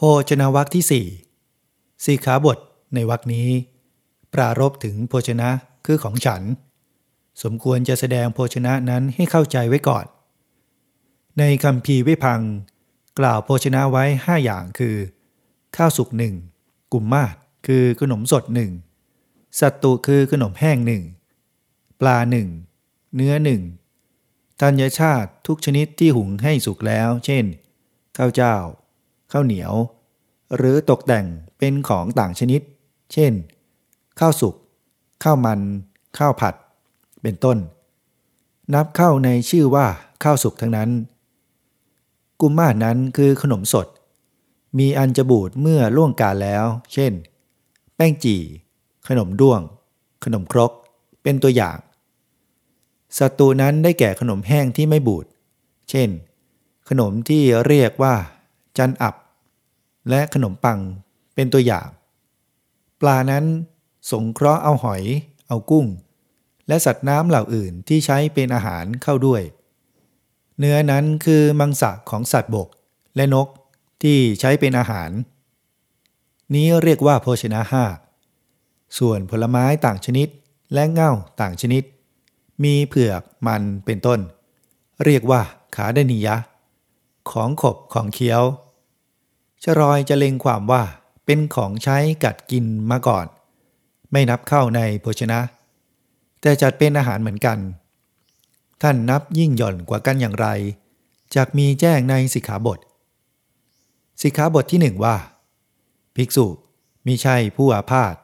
โภชนาวักที่สี่สีขาบทในวักนี้ ปรารบถึงโภชนะคือของฉัน สมควรจะแสดงโภชนะนั้นให้เข้าใจไว้ก่อน ในคำพีวิพัง กล่าวโภชนะไว้ห้าอย่างคือ ข้าวสุกหนึ่งกุมมาศคือขนมสดหนึ่งสัตตุคือขนมแห้งหนึ่งปลาหนึ่งเนื้อหนึ่งธัญชาติทุกชนิดที่หุงให้สุกแล้ว เช่น ข้าวเจ้า ข้าวเหนียว หรือตกแต่งเป็นของต่างชนิด เช่น ข้าวสุก ข้าวมัน ข้าวผัด เป็นต้น นับเข้าในชื่อว่าข้าวสุกทั้งนั้น กุมมานั้นคือขนมสด มีอันจะบูดเมื่อล่วงกาลแล้ว เช่น แป้งจี่ ขนมด้วง ขนมครก เป็นตัวอย่างศัตรูนั้นได้แก่ขนมแห้งที่ไม่บูด เช่น ขนมที่เรียกว่า จันอับ และขนมปังเป็นตัวอย่าง ปลานั้นสงเคราะห์เอาหอย เอากุ้ง และสัตว์น้ำเหล่าอื่นที่ใช้เป็นอาหารเข้าด้วย เนื้อนั้นคือมังสะของสัตว์บกและนกที่ใช้เป็นอาหาร นี้เรียกว่าโภชนะห้าส่วนผลไม้ต่างชนิดและเง่าต่างชนิด มีเผือกมันเป็นต้น เรียกว่าขาดนิยะ ของขบของเคี้ยว ชรอยจะเล็งความว่าเป็นของใช้กัดกินมาก่อน ไม่นับเข้าในโภชนะ แต่จัดเป็นอาหารเหมือนกัน ท่านนับยิ่งหย่อนกว่ากันอย่างไรจากมีแจ้งในสิกขาบท สิกขาบทที่หนึ่งว่า ภิกษุมิใช่ผู้อาพาธ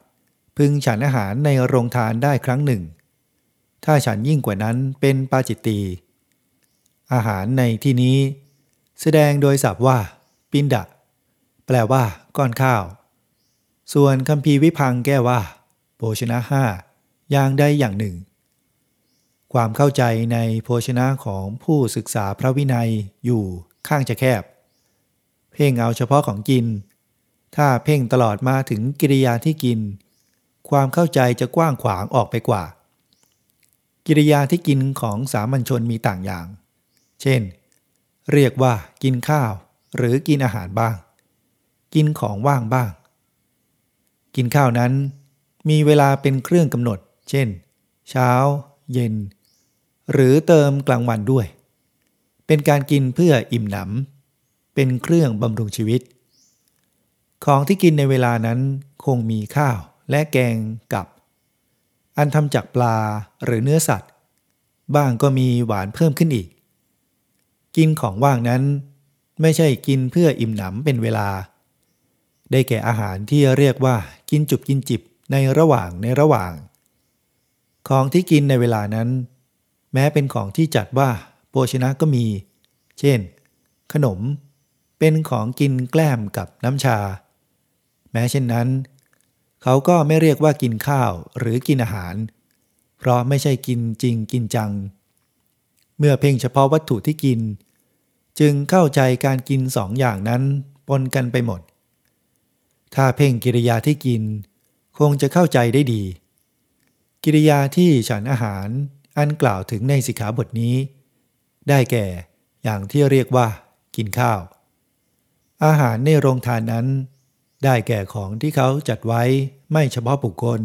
พึงฉันอาหารในโรงทานได้ครั้งหนึ่ง ถ้าฉันยิ่งกว่านั้นเป็นปาจิตตี อาหารในที่นี้ แสดงโดยศัพท์ว่า ปินดะ แปลว่า ก้อนข้าว ส่วนคำพีวิพังแก้ว่าโภชนะห้าอย่างใดอย่างหนึ่ง ความเข้าใจในโภชนะของผู้ศึกษาพระวินัยอยู่ข้างจะแคบ เพ่งเอาเฉพาะของกิน ถ้าเพ่งตลอดมาถึงกิริยาที่กิน ความเข้าใจจะกว้างขวางออกไปกว่า กิริยาที่กินของสามัญชนมีต่างอย่าง เช่น เรียกว่ากินข้าว หรือกินอาหารบ้าง กินของว่างบ้าง กินข้าวนั้น มีเวลาเป็นเครื่องกำหนด เช่น เช้า เย็น หรือเติมกลางวันด้วย เป็นการกินเพื่ออิ่มหนำเป็นเครื่องบำรุงชีวิต ของที่กินในเวลานั้นคงมีข้าวและแกงกับ อันทำจากปลาหรือเนื้อสัตว์ บ้างก็มีหวานเพิ่มขึ้นอีก กินของว่างนั้นไม่ใช่กินเพื่ออิ่มหนำเป็นเวลา ได้แก่อาหารที่เรียกว่ากินจุบกินจิบในระหว่างในระหว่าง ของที่กินในเวลานั้น แม้เป็นของที่จัดว่าโภชนะก็มี เช่น ขนม เป็นของกินแกล้มกับน้ำชา แม้เช่นนั้น เขาก็ไม่เรียกว่ากินข้าวหรือกินอาหาร เพราะไม่ใช่กินจริงกินจัง เมื่อเพ่งเฉพาะวัตถุที่กิน จึงเข้าใจการกินสองอย่างนั้นปนกันไปหมด ถ้าเพ่งกิริยาที่กิน คงจะเข้าใจได้ดี กิริยาที่ฉันอาหารอันกล่าวถึงในสิกขาบทนี้ ได้แก่อย่างที่เรียกว่า กินข้าว อาหารในโรงทานนั้น ได้แก่ของที่เขาจัดไว้ไม่เฉพาะบุคคล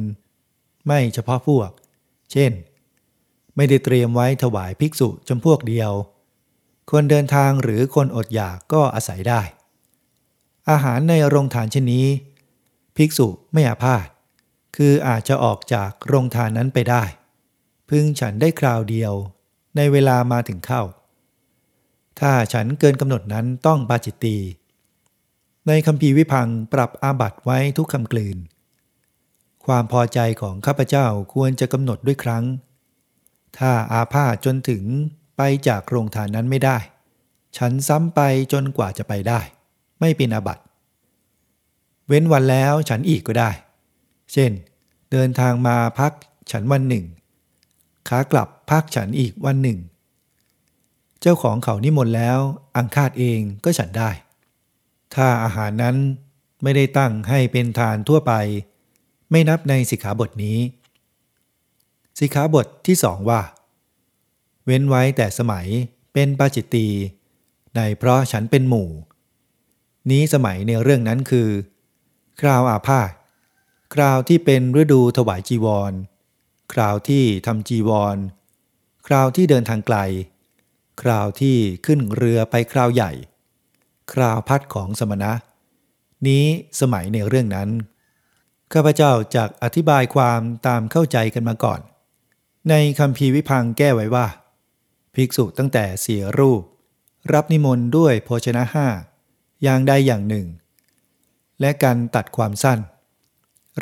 ไม่เฉพาะพวก เช่น ไม่ได้เตรียมไว้ถวายภิกษุจำพวกเดียว คนเดินทางหรือคนอดอยากก็อาศัยได้ อาหารในโรงทานเช่นนี้ ภิกษุไม่อาพาธคืออาจจะออกจากโรงทานนั้นไปได้ พึงฉันได้คราวเดียว ในเวลามาถึงเข้า ถ้าฉันเกินกำหนดนั้นต้องปาจิตตี ในคำพีวิพังปรับอาบัตไว้ทุกคำกลืน ความพอใจของข้าพเจ้าควรจะกำหนดด้วยครั้ง ถ้าอาพาธจนถึงไปจากโรงทานนั้นไม่ได้ ฉันซ้ำไปจนกว่าจะไปได้ ไม่เป็นอาบัตเว้นวันแล้วฉันอีกก็ได้ เช่น เดินทางมาพักฉันวันหนึ่ง ขากลับพักฉันอีกวันหนึ่ง เจ้าของเขานิมนต์แล้ว อังคาดเองก็ฉันได้ ถ้าอาหารนั้นไม่ได้ตั้งให้เป็นทานทั่วไป ไม่นับในสิกขาบทนี้ สิกขาบทที่สองว่า เว้นไว้แต่สมัยเป็นปาจิตตีในเพราะฉันเป็นหมู่ นี้สมัยในเรื่องนั้นคือ คราวอาพาธคราวที่เป็นฤดูถวายจีวร คราวที่ทำจีวร คราวที่เดินทางไกล คราวที่ขึ้นเรือไปคราวใหญ่ คราวพัดของสมณะ นี้สมัยในเรื่องนั้น ข้าพเจ้าจากอธิบายความตามเข้าใจกันมาก่อน ในคำพีวิพังแก้ไว้ว่า ภิกษุตั้งแต่เสียรูป รับนิมนต์ด้วยโภชนะห้า อย่างใดอย่างหนึ่ง และการตัดความสั้น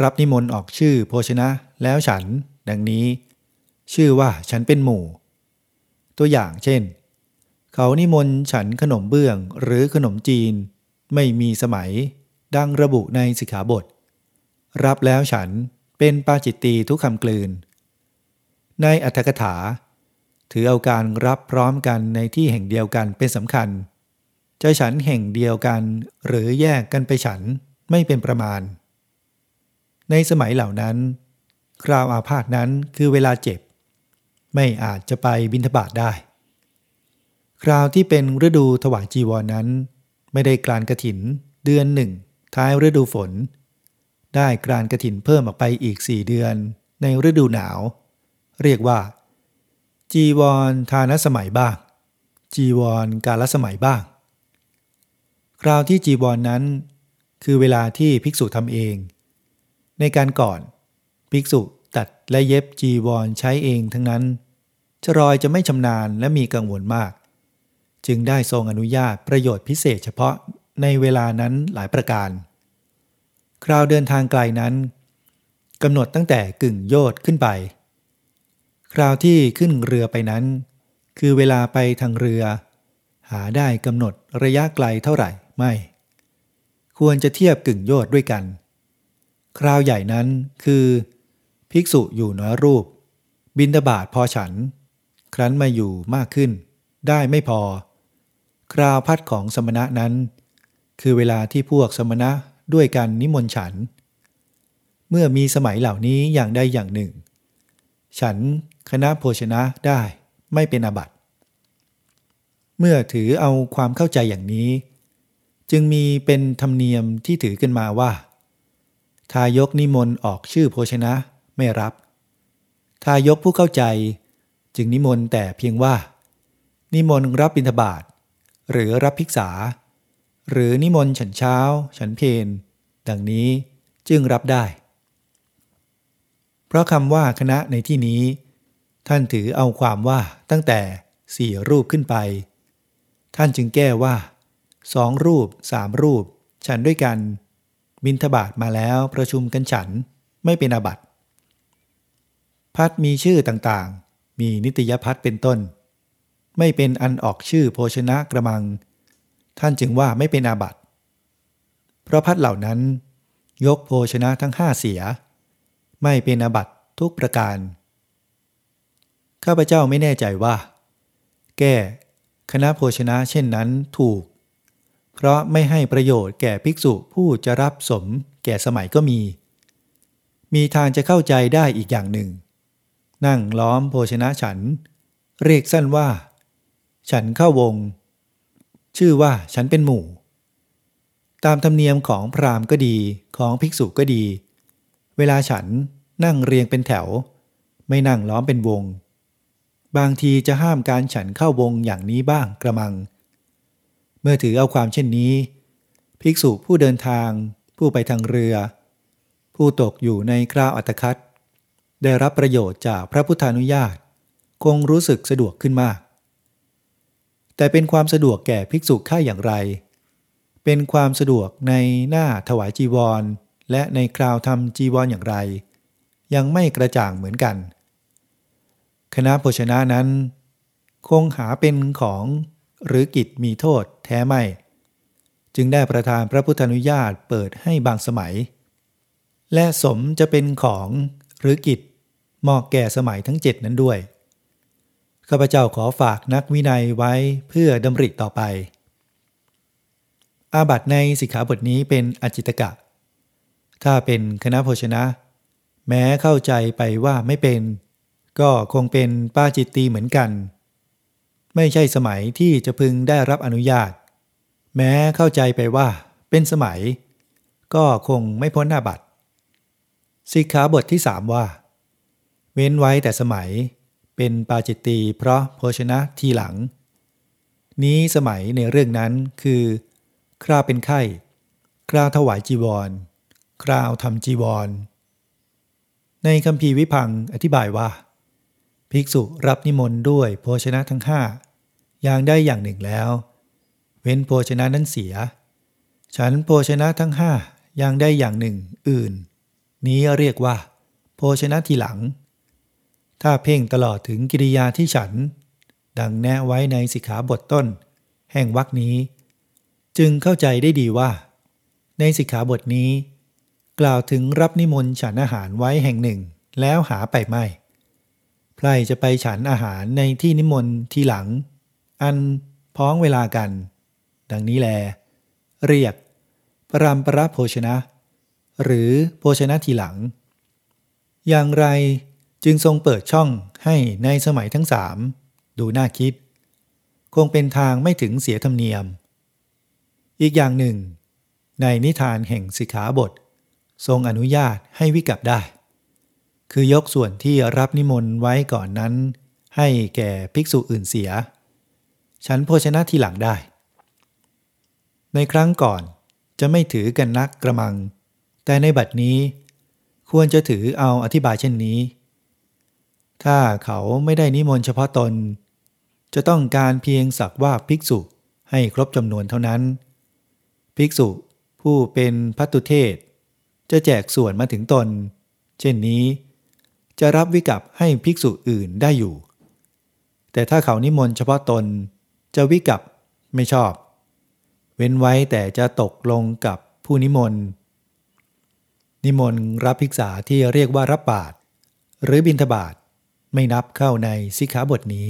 รับนิมนต์ออกชื่อโภชนะแล้วฉัน ดังนี้ ชื่อว่าฉันเป็นหมู่ ตัวอย่างเช่น เขานิมนต์ฉันขนมเบื้องหรือขนมจีน ไม่มีสมัย ดังระบุในสิกขาบท รับแล้วฉันเป็นปาจิตตีทุกคำกลืน ในอัตถกถา ถือเอาการรับพร้อมกันในที่แห่งเดียวกันเป็นสำคัญ จะฉันแห่งเดียวกันหรือแยกกันไปฉันไม่เป็นประมาณ ในสมัยเหล่านั้น คราวอาพาธนั้นคือเวลาเจ็บ ไม่อาจจะไปบินทบาทได้ คราวที่เป็นฤดูถวายจีวรนนั้น ไม่ได้กรานกระถินเดือนหนึ่งท้ายฤดูฝน ได้กรานกระถินเพิ่มออกไปอีกสี่เดือนในฤดูหนาว เรียกว่า จีวรทานสมัยบ้าง จีวรกาลสมัยบ้าง ราวที่จีวรนนั้น คือเวลาที่ภิกษุทำเอง ในการก่อนภิกษุตัดและเย็บจีวรใช้เองทั้งนั้น ชรอยจะไม่ชำนาญและมีกังวลมาก จึงได้ทรงอนุญาตประโยชน์พิเศษเฉพาะในเวลานั้นหลายประการ คราวเดินทางไกลนั้นกำหนดตั้งแต่กึ่งโยดขึ้นไป คราวที่ขึ้นเรือไปนั้น คือเวลาไปทางเรือ หาได้กำหนดระยะไกลเท่าไหร่ ไม่ ควรจะเทียบกึ่งโยดด้วยกัน คราวใหญ่นั้นคือ ภิกษุอยู่น้อยรูป บินตบาทพอฉัน ครั้นมาอยู่มากขึ้น ได้ไม่พอ คราวพัดของสมณะนั้น คือเวลาที่พวกสมณะด้วยกันนิมนต์ฉัน เมื่อมีสมัยเหล่านี้อย่างใดอย่างหนึ่ง ฉันคณะโภชนะได้ไม่เป็นอาบัติเมื่อถือเอาความเข้าใจอย่างนี้ จึงมีเป็นธรรมเนียมที่ถือกันมาว่า ทายกนิมนต์ออกชื่อโภชนะไม่รับ ทายกผู้เข้าใจจึงนิมนต์แต่เพียงว่า นิมนต์รับบิณฑบาตหรือรับภิกษา หรือนิมนต์ฉันเช้า ฉันเพนดังนี้จึงรับได้ เพราะคำว่าคณะในที่นี้ ท่านถือเอาความว่าตั้งแต่สี่รูปขึ้นไป ท่านจึงแก้ว่า สองรูปสามรูป ฉันด้วยกันบินทบาทมาแล้วประชุมกันฉันไม่เป็นอาบัติ พัดมีชื่อต่างๆ มีนิตยพัดเป็นต้น ไม่เป็นอันออกชื่อโภชนะกระมัง ท่านจึงว่าไม่เป็นอาบัติ เพราะพัดเหล่านั้น ยกโภชนะทั้งห้าเสีย ไม่เป็นอาบัติทุกประการ ข้าพเจ้าไม่แน่ใจว่า แก้คณะโภชนะเช่นนั้นถูก เพราะไม่ให้ประโยชน์แก่ภิกษุผู้จะรับสมแก่สมัยก็มี มีทางจะเข้าใจได้อีกอย่างหนึ่ง นั่งล้อมโภชนะฉัน เรียกสั้นว่า ฉันเข้าวง ชื่อว่าฉันเป็นหมู่ ตามธรรมเนียมของพราหมณ์ก็ดีของภิกษุก็ดี เวลาฉันนั่งเรียงเป็นแถว ไม่นั่งล้อมเป็นวง บางทีจะห้ามการฉันเข้าวงอย่างนี้บ้างกระมัง เมื่อถือเอาความเช่นนี้ ภิกษุผู้เดินทาง ผู้ไปทางเรือ ผู้ตกอยู่ในคราวอัตคัดได้รับประโยชน์จากพระพุทธานุญาต คงรู้สึกสะดวกขึ้นมาก แต่เป็นความสะดวกแก่ภิกษุค่าอย่างไร เป็นความสะดวกในหน้าถวายจีวร และในคราวทำจีวรออย่างไร ยังไม่กระจ่างเหมือนกัน คณะโภชนะนั้น คงหาเป็นของหรือกิจมีโทษ แท้ไม่ จึงได้ประทานพระพุทธนุญาตเปิดให้บางสมัย และสมจะเป็นของหรือกิจเหมาะแก่สมัยทั้งเจ็ดนั้นด้วย ข้าพเจ้าขอฝากนักวินัยไว้เพื่อดำริต่อไป อาบัตในสิกขาบทนี้เป็นอจิตกะ ถ้าเป็นคณะโภชนะ แม้เข้าใจไปว่าไม่เป็น ก็คงเป็นป้าจิตตีเหมือนกัน ไม่ใช่สมัยที่จะพึงได้รับอนุญาต แม้เข้าใจไปว่าเป็นสมัย ก็คงไม่พ้นอาบัติสิกขาบทที่สามว่า เว้นไว้แต่สมัยเป็นปาจิตตีเพราะโภชนะทีหลัง นี้สมัยในเรื่องนั้นคือ คราวเป็นไข้ คราวถวายจีวร คราวทำจีวร ในคำพีวิพังอธิบายว่า ภิกษุรับนิมนต์ด้วยโภชนะทั้งห้าอย่างได้อย่างหนึ่งแล้ว ว้นโภชนะนั้นเสีย ฉันโภชนะทั้งห้าอย่างได้อย่างหนึ่งอื่น นี้เรียกว่า โภชนะทีหลัง ถ้าเพ่งตลอดถึงกิริยาที่ฉัน ดังแนะไว้ในสิกขาบทต้น แห่งวรคนี้ จึงเข้าใจได้ดีว่า ในสิกขาบทนี้ กล่าวถึงรับนิมนต์ฉันอาหารไว้แห่งหนึ่ง แล้วหาไปไม่ใครจะไปฉันอาหารในที่นิมนต์ทีหลัง อันพ้องเวลากัน ดังนี้แล เรียก ปรามปรโภชนะ หรือโภชนะทีหลัง อย่างไรจึงทรงเปิดช่องให้ในสมัยทั้งสามดูน่าคิด คงเป็นทางไม่ถึงเสียธรรมเนียม อีกอย่างหนึ่ง ในนิทานแห่งสิกขาบท ทรงอนุญาตให้วิกับได้ คือยกส่วนที่รับนิมนต์ไว้ก่อนนั้น ให้แก่ภิกษุอื่นเสีย ฉันโภชนะทีหลังได้ ในครั้งก่อนจะไม่ถือกันนักกระมัง แต่ในบัดนี้ ควรจะถือเอาอธิบายเช่นนี้ ถ้าเขาไม่ได้นิมนต์เฉพาะตน จะต้องการเพียงสักว่าภิกษุให้ครบจำนวนเท่านั้น ภิกษุผู้เป็นพัตุเทศ จะแจกส่วนมาถึงตน เช่นนี้ จะรับวิกับให้ภิกษุอื่นได้อยู่ แต่ถ้าเขานิมนต์เฉพาะตน จะวิกับไม่ชอบ เว้นไว้แต่จะตกลงกับผู้นิมนต์ นิมนต์รับภิกษาที่เรียกว่ารับบาตรหรือบิณฑบาตไม่นับเข้าในสิกขาบทนี้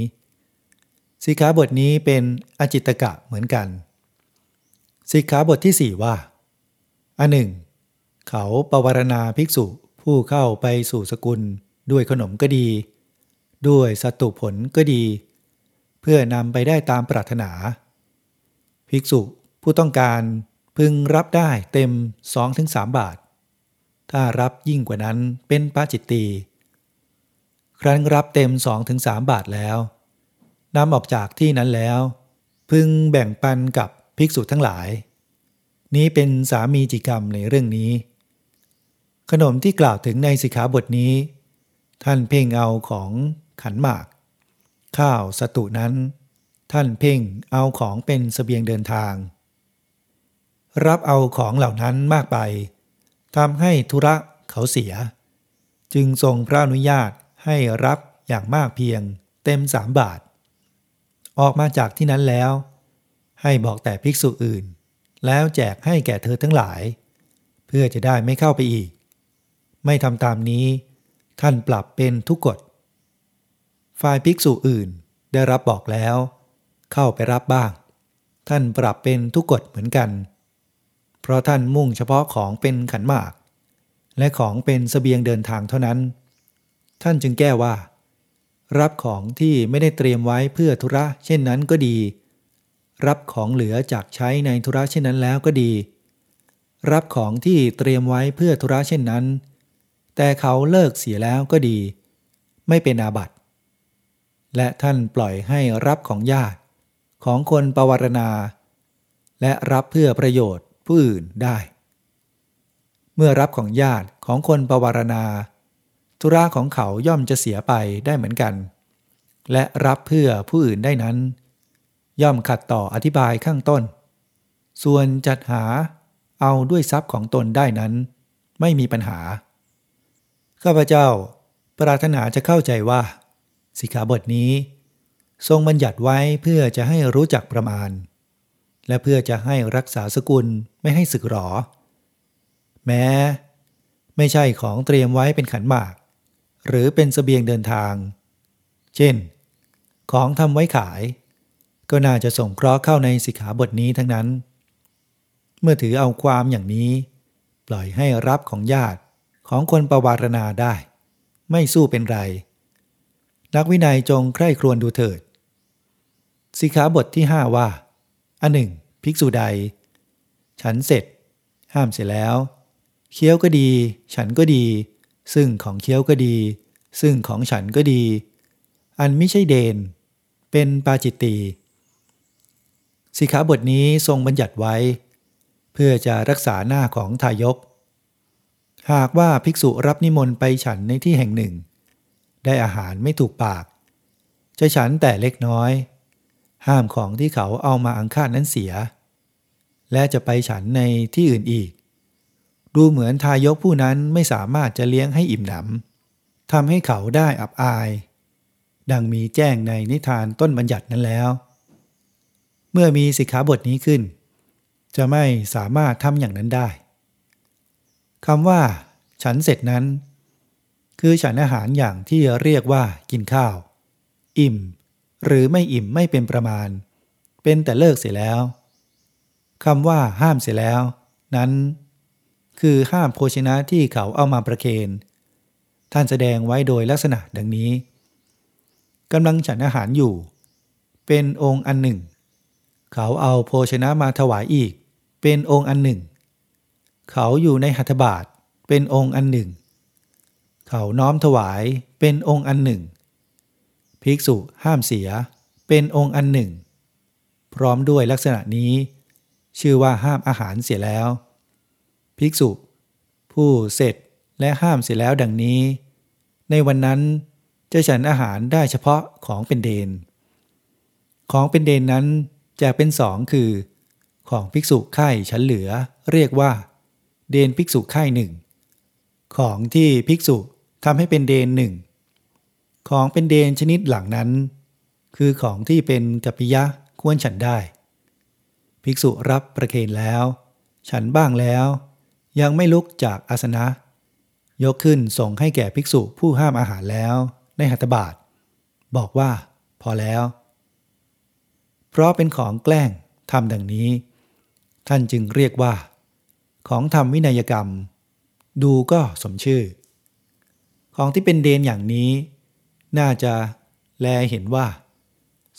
สิกขาบทนี้เป็นอจิตกะเหมือนกัน สิกขาบทที่สี่ว่า อันหนึ่ง เขาปวารณาภิกษุผู้เข้าไปสู่สกุลด้วยขนมก็ดี ด้วยสัตุผลก็ดี เพื่อนำไปได้ตามปรารถนา ภิกษุ ผู้ต้องการพึงรับได้เต็ม 2-3 บาท ถ้ารับยิ่งกว่านั้นเป็นปาจิตตี ครั้นรับเต็มสองถึงสามบาทแล้วนำออกจากที่นั้นแล้ว พึงแบ่งปันกับภิกษุทั้งหลาย นี้เป็นสามีจิกรรมในเรื่องนี้ ขนมที่กล่าวถึงในสิกขาบทนี้ ท่านเพ่งเอาของขันหมาก ข้าวสตุนั้น ท่านเพ่งเอาของเป็นสเสบียงเดินทาง รับเอาของเหล่านั้นมากไปทำให้ธุระเขาเสีย จึงทรงพระอนุญาตให้รับอย่างมากเพียงเต็มสามบาท ออกมาจากที่นั้นแล้ว ให้บอกแต่ภิกษุอื่น แล้วแจกให้แก่เธอทั้งหลาย เพื่อจะได้ไม่เข้าไปอีก ไม่ทำตามนี้ ท่านปรับเป็นทุกกฎฝ่ายภิกษุอื่นได้รับบอกแล้ว เข้าไปรับบ้าง ท่านปรับเป็นทุกกฎเหมือนกัน ราะท่านมุ่งเฉพาะของเป็นขันหมาก และของเป็นสเสบียงเดินทางเท่านั้น ท่านจึงแก้ว่า รับของที่ไม่ได้เตรียมไว้เพื่อธุระเช่นนั้นก็ดี รับของเหลือจากใช้ในธุระเช่นนั้นแล้วก็ดี รับของที่เตรียมไว้เพื่อธุระเช่นนั้น แต่เขาเลิกเสียแล้วก็ดี ไม่เป็นอาบัติ และท่านปล่อยให้รับของญาติของคนปวารณา และรับเพื่อประโยชน์ ผู้อื่นได้ เมื่อรับของญาติของคนปวารณา ธุระของเขาย่อมจะเสียไปได้เหมือนกัน และรับเพื่อผู้อื่นได้นั้น ย่อมขัดต่ออธิบายข้างต้น ส่วนจัดหาเอาด้วยทรัพย์ของตนได้นั้น ไม่มีปัญหา ข้าพเจ้า ปรารถนาจะเข้าใจว่า สิกขาบทนี้ ทรงบัญญัติไว้เพื่อจะให้รู้จักประมาณ และเพื่อจะให้รักษาสกุลไม่ให้สึกหรอ แม้ ไม่ใช่ของเตรียมไว้เป็นขันหมาก หรือเป็นสเสบียงเดินทาง เช่น ของทำไว้ขาย ก็น่าจะส่งเคราะห์เข้าในสิกขาบทนี้ทั้งนั้น เมื่อถือเอาความอย่างนี้ ปล่อยให้รับของญาติของคนประวารณาได้ ไม่สู้เป็นไร นักวินัยจงใคร่ครวญดูเถิด สิกขาบทที่ห้าว่า อันหนึ่ง ภิกษุใด ฉันเสร็จ ห้ามเสร็จแล้ว เคี้ยวก็ดี ฉันก็ดี ซึ่งของเคี้ยวก็ดี ซึ่งของฉันก็ดี อันไม่ใช่เดน เป็นปาจิตตีสิกขาบทนี้ทรงบัญญัติไว้ เพื่อจะรักษาหน้าของทายก หากว่าภิกษุรับนิมนต์ไปฉันในที่แห่งหนึ่ง ได้อาหารไม่ถูกปาก จะฉันแต่เล็กน้อย ห้ามของที่เขาเอามาอังคาดนั้นเสีย และจะไปฉันในที่อื่นอีก ดูเหมือนทายกผู้นั้นไม่สามารถจะเลี้ยงให้อิ่มหนำทำให้เขาได้อับอาย ดังมีแจ้งในนิทานต้นบัญญัตินั้นแล้ว เมื่อมีสิกขาบทนี้ขึ้น จะไม่สามารถทำอย่างนั้นได้คำว่าฉันเสร็จนั้น คือฉันอาหารอย่างที่เรียกว่ากินข้าว อิ่ม หรือไม่อิ่มไม่เป็นประมาณ เป็นแต่เลิกเสียแล้วคำว่าห้ามเสียแล้ว นั้น คือห้ามโภชนะที่เขาเอามาประเคนท่านแสดงไว้โดยลักษณะดังนี้กำลังฉันอาหารอยู่ เป็นองค์อันหนึ่ง เขาเอาโภชนะมาถวายอีก เป็นองค์อันหนึ่ง เขาอยู่ในหัตถบาทเป็นองค์อันหนึ่ง เขาน้อมถวายเป็นองค์อันหนึ่ง ภิกษุห้ามเสีย เป็นองค์อันหนึ่ง พร้อมด้วยลักษณะนี้ ชื่อว่าห้ามอาหารเสียแล้ว ภิกษุ ผู้เสร็จและห้ามเสียแล้วดังนี้ ในวันนั้นจะฉันอาหารได้เฉพาะของเป็นเดน ของเป็นเดนนั้นจะเป็นสองคือ ของภิกษุไข่ชั้นเหลือ เรียกว่า เดนภิกษุไข่หนึ่งของที่ภิกษุทำให้เป็นเดนหนึ่ง ของเป็นเดนชนิดหลังนั้น คือของที่เป็นกัปปิยะควรฉันได้ ภิกษุรับประเคนแล้ว ฉันบ้างแล้ว ยังไม่ลุกจากอาสนะ ยกขึ้นส่งให้แก่ภิกษุผู้ห้ามอาหารแล้ว ในหัตถบาท บอกว่า พอแล้ว เพราะเป็นของแกล้งทำดังนี้ ท่านจึงเรียกว่า ของทำวินัยกรรม ดูก็สมชื่อ ของที่เป็นเดนอย่างนี้ น่าจะแลเห็นว่า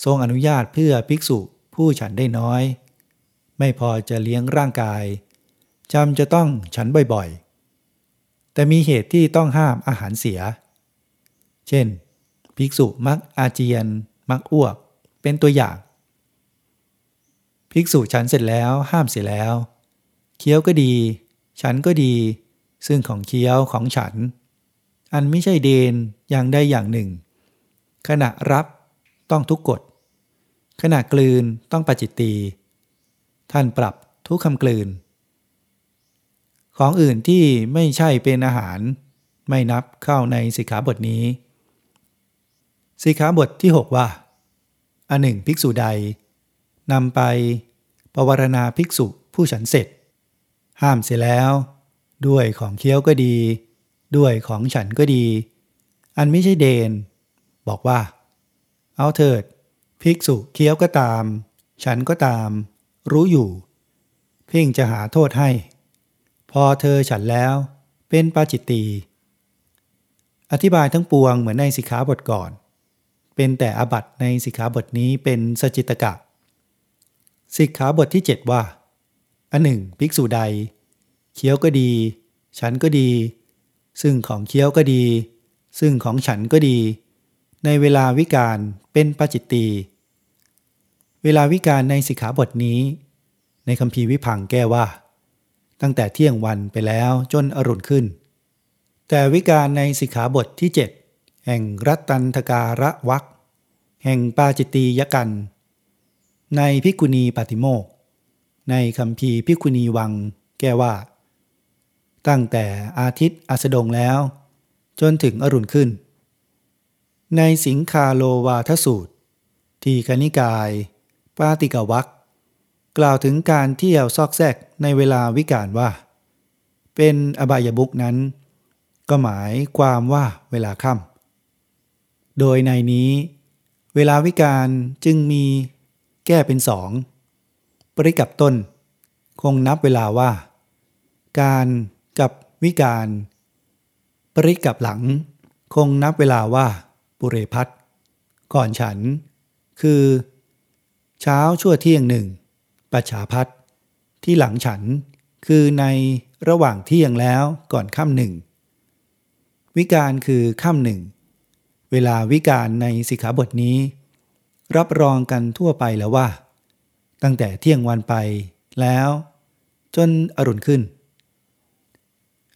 ทรงอนุญาตเพื่อภิกษุผู้ฉันได้น้อย ไม่พอจะเลี้ยงร่างกายจำจะต้องฉันบ่อยๆ แต่มีเหตุที่ต้องห้ามอาหารเสีย เช่น ภิกษุมักอาเจียน มักอ้วก เป็นตัวอย่าง ภิกษุฉันเสร็จแล้วห้ามเสียแล้ว เคี้ยวก็ดี ฉันก็ดี ซึ่งของเคี้ยวของฉัน อันไม่ใช่เดน อย่างใดอย่างหนึ่ง ขณะรับต้องทุกกฎขณะกลืนต้องปจิตตี ท่านปรับทุกคำกลืน ของอื่นที่ไม่ใช่เป็นอาหาร ไม่นับเข้าในสิกขาบทนี้ สิกขาบทที่ 6 ว่า อันหนึ่งภิกษุใดนำไปปวารณาภิกษุผู้ฉันเสร็จ ห้ามเสียแล้ว ด้วยของเคี้ยวก็ดี ด้วยของฉันก็ดี อันไม่ใช่เดน บอกว่า เอาเถิด ภิกษุเคี้ยวก็ตาม ฉันก็ตาม รู้อยู่เพ่งจะหาโทษให้ พอเธอฉันแล้ว เป็นปาจิตตี อธิบายทั้งปวงเหมือนในสิกขาบทก่อน เป็นแต่อบัตในสิกขาบทนี้เป็นสจิตกะสิกขาบทที่ 7 ว่า อันหนึ่งภิกษุใด เคี้ยวก็ดี ฉันก็ดี ซึ่งของเคี้ยวก็ดี ซึ่งของฉันก็ดี ในเวลาวิการเป็นปจิตตี เวลาวิการในสิกขาบทนี้ ในคำพีวิพังแก้ว่า ตั้งแต่เที่ยงวันไปแล้วจนอรุณขึ้น แต่วิการในสิกขาบทที่7แห่งรัตตันทการะวักแห่งปาจิตตียกัน ในพิกุณีปฏิโมก ในคำพีพิกุณีวังแก้ว่า ตั้งแต่อาทิตย์อัสดงแล้ว จนถึงอรุณขึ้น ในสิงคาโลวาทสูตร ทีคณิกาย ปาติกวักกล่าวถึงการเที่ยวซอกแซกในเวลาวิกาลว่า เป็นอบายบุกนั้น ก็หมายความว่าเวลาค่ำโดยในนี้ เวลาวิกาลจึงมีแก้เป็นสองปริกับต้น คงนับเวลาว่า การกับวิการ ปริกับหลัง คงนับเวลาว่าปุเรพัทก่อนฉัน คือ เช้าชั่วเที่ยงหนึ่งปัจฉาพัทที่หลังฉัน คือในระหว่างเที่ยงแล้วก่อนค่ำหนึ่งวิการคือค่ำหนึ่ง เวลาวิการในสิกขาบทนี้ รับรองกันทั่วไปแล้วว่า ตั้งแต่เที่ยงวันไปแล้ว จนอรุณขึ้น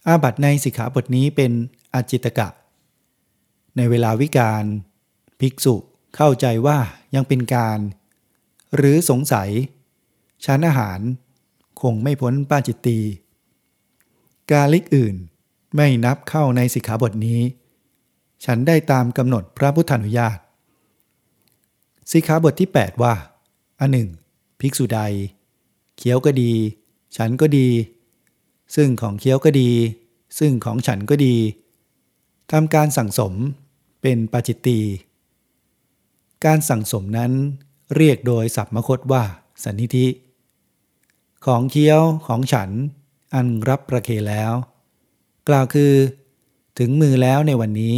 อาบัตในสิกขาบทนี้เป็นอจิตกะ ในเวลาวิการภิกษุเข้าใจว่ายังเป็นการ หรือสงสัย ชั้นอาหาร คงไม่พ้นป้าจิตตี กาลิกอื่นไม่นับเข้าในสิกขาบทนี้ ฉันได้ตามกำหนดพระพุทธานุญาต สิกขาบทที่ 8 ว่า อันหนึ่ง ภิกษุใด เคี้ยวก็ดี ฉันก็ดี ซึ่งของเคี้ยวก็ดี ซึ่งของฉันก็ดีทำการสั่งสมเป็นปาจิตตี การสั่งสมนั้นเรียกโดยสัพมคตว่าสันนิธิ ของเคี้ยวของฉันอันรับประเคแล้ว กล่าวคือ ถึงมือแล้วในวันนี้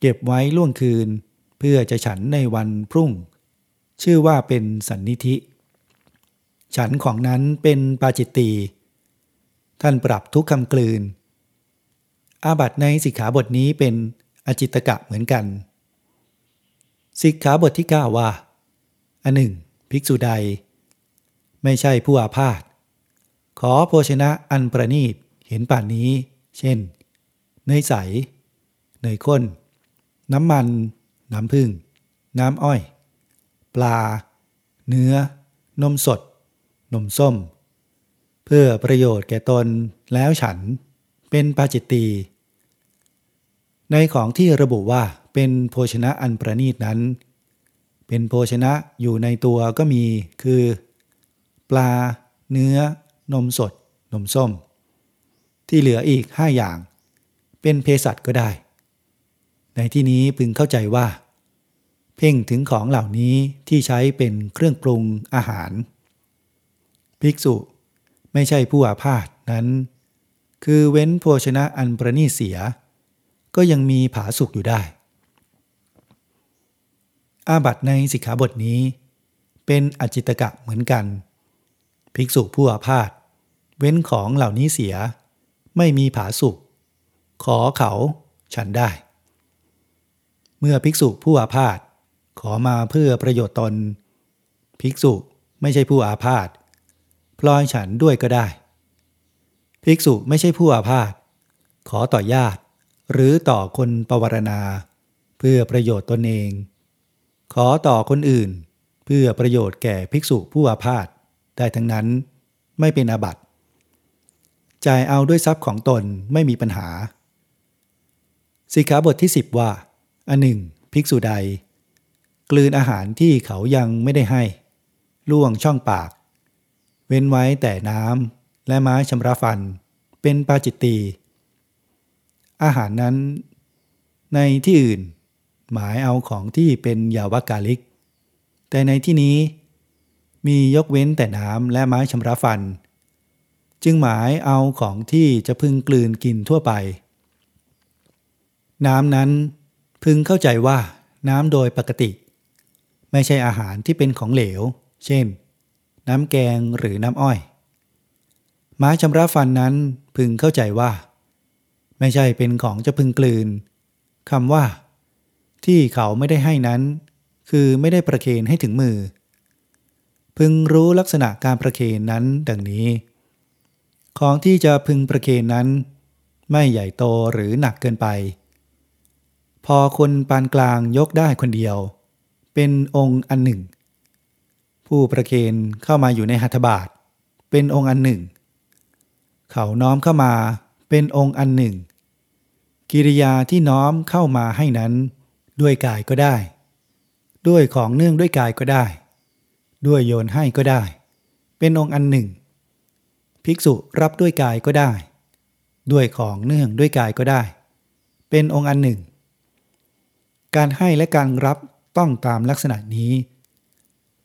เก็บไว้ล่วงคืนเพื่อจะฉันในวันพรุ่ง ชื่อว่าเป็นสันนิธิ ฉันของนั้นเป็นปาจิตตี ท่านปรับทุกคำกลืน อาบัตในสิกขาบทนี้เป็นอจิตกะเหมือนกัน สิกขาบทที่ 9 ว่า อันหนึ่ง ภิกษุใด ไม่ใช่ผู้อาพาธขอโภชนะอันประนีตเห็นป่านนี้ เช่น เนยใส เนยข้น น้ำมัน น้ำผึ้ง น้ำอ้อย ปลา เนื้อ นมสด นมส้ม เพื่อประโยชน์แก่ตนแล้วฉันเป็นปาจิตตี ในของที่ระบุว่าเป็นโภชนะอันประนีตนั้น เป็นโภชนะอยู่ในตัวก็มีคือ ปลา เนื้อ นมสด นมส้ม ที่เหลืออีกห้าอย่าง เป็นเภสัชก็ได้ ในที่นี้พึงเข้าใจว่า เพ่งถึงของเหล่านี้ที่ใช้เป็นเครื่องปรุงอาหาร ภิกษุ ไม่ใช่ผู้อาพาธนั้น คือเว้นโภชนะอันประณีเสีย ก็ยังมีผาสุกอยู่ได้ อาบัตในสิกขาบทนี้ เป็นอจิตกะเหมือนกัน ภิกษุผู้อาพาธเว้นของเหล่านี้เสีย ไม่มีผาสุกขอเขาฉันได้ เมื่อภิกษุผู้อาพาธขอมาเพื่อประโยชน์ตน ภิกษุไม่ใช่ผู้อาพาธ พลอยฉันด้วยก็ได้ ภิกษุไม่ใช่ผู้อาพาธขอต่อญาติ หรือต่อคนปวารณา เพื่อประโยชน์ตนเอง ขอต่อคนอื่น เพื่อประโยชน์แก่ภิกษุผู้อาพาธได้ทั้งนั้นไม่เป็นอาบัติจ่ายเอาด้วยทรัพย์ของตนไม่มีปัญหา สิกขาบทที่ 10 ว่า อันหนึ่ง ภิกษุใด กลืนอาหารที่เขายังไม่ได้ให้ ล่วงช่องปาก เว้นไว้แต่น้ำและไม้ชำระฟัน เป็นปาจิตตี อาหารนั้น ในที่อื่น หมายเอาของที่เป็นยาวกาลิก แต่ในที่นี้ มียกเว้นแต่น้ำและไม้ชำระฟัน จึงหมายเอาของที่จะพึงกลืนกินทั่วไป น้ำนั้นพึงเข้าใจว่าน้ำโดยปกติ ไม่ใช่อาหารที่เป็นของเหลว เช่น น้ำแกงหรือน้ำอ้อย ไม้ชำระฟันนั้นพึงเข้าใจว่า ไม่ใช่เป็นของจะพึงกลืนคำว่า ที่เขาไม่ได้ให้นั้น คือไม่ได้ประเคนให้ถึงมือ พึงรู้ลักษณะการประเคนนั้นดังนี้ ของที่จะพึงประเคนนั้น ไม่ใหญ่โตหรือหนักเกินไป พอคนปานกลางยกได้คนเดียว เป็นองค์อันหนึ่ง ผู้ประเคนเข้ามาอยู่ในหัตถบาท เป็นองค์อันหนึ่ง เขาน้อมเข้ามาเป็นองค์อันหนึ่ง กิริยาที่น้อมเข้ามาให้นั้น ด้วยกายก็ได้ ด้วยของเนื่องด้วยกายก็ได้ ด้วยโยนให้ก็ได้ เป็นองค์อันหนึ่ง ภิกษุรับด้วยกายก็ได้ ด้วยของเนื่องด้วยกายก็ได้ เป็นองค์อันหนึ่ง การให้และการรับต้องตามลักษณะนี้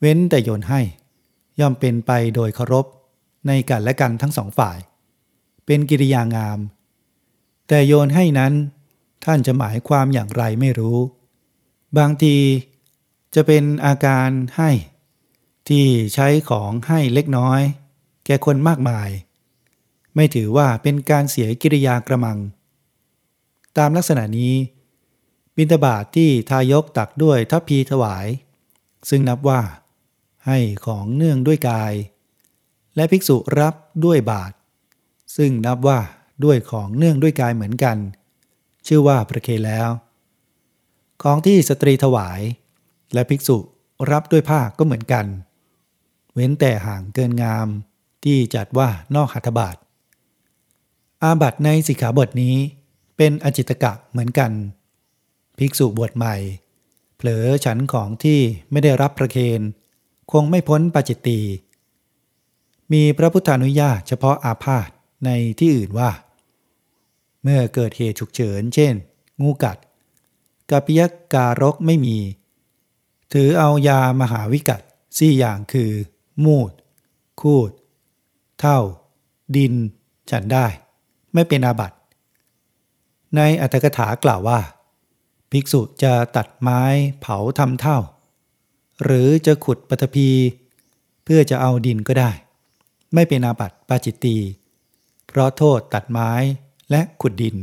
เว้นแต่โยนให้ ย่อมเป็นไปโดยเคารพในกันและกันทั้งสองฝ่าย เป็นกิริยางาม แต่โยนให้นั้น ท่านจะหมายความอย่างไรไม่รู้ บางทีจะเป็นอาการให้ ที่ใช้ของให้เล็กน้อย แก่คนมากมาย ไม่ถือว่าเป็นการเสียกิริยากระมัง ตามลักษณะนี้ บิณฑบาตทที่ทายกตักด้วยทัพพีถวาย ซึ่งนับว่า ให้ของเนื่องด้วยกาย และภิกษุรับด้วยบาท ซึ่งนับว่าด้วยของเนื่องด้วยกายเหมือนกัน ชื่อว่าประเคนแล้ว ของที่สตรีถวาย และภิกษุรับด้วยผ้าก็เหมือนกัน เว้นแต่ห่างเกินงาม ที่จัดว่านอกหัตถบาท อาบัตในสิกขาบทนี้ เป็นอจิตกะเหมือนกัน ภิกษุบวชใหม่ เผลอฉันของที่ไม่ได้รับประเคน คงไม่พ้นปาจิตตี มีพระพุทธานุญาตเฉพาะอาพาธในที่อื่นว่า เมื่อเกิดเหตุฉุกเฉิน เช่น งูกัดกาปิยการกไม่มี ถือเอายามหาวิกัดสี่อย่างคือ มูด คูด เท่า ดิน ฉันได้ ไม่เป็นอาบัติในอัตถกถากล่าวว่า ภิกษุจะตัดไม้เผาทำเท่า หรือจะขุดปฐพี เพื่อจะเอาดินก็ได้ ไม่เป็นอาบัติปาจิตตี เพราะโทษตัดไม้และขุดดิน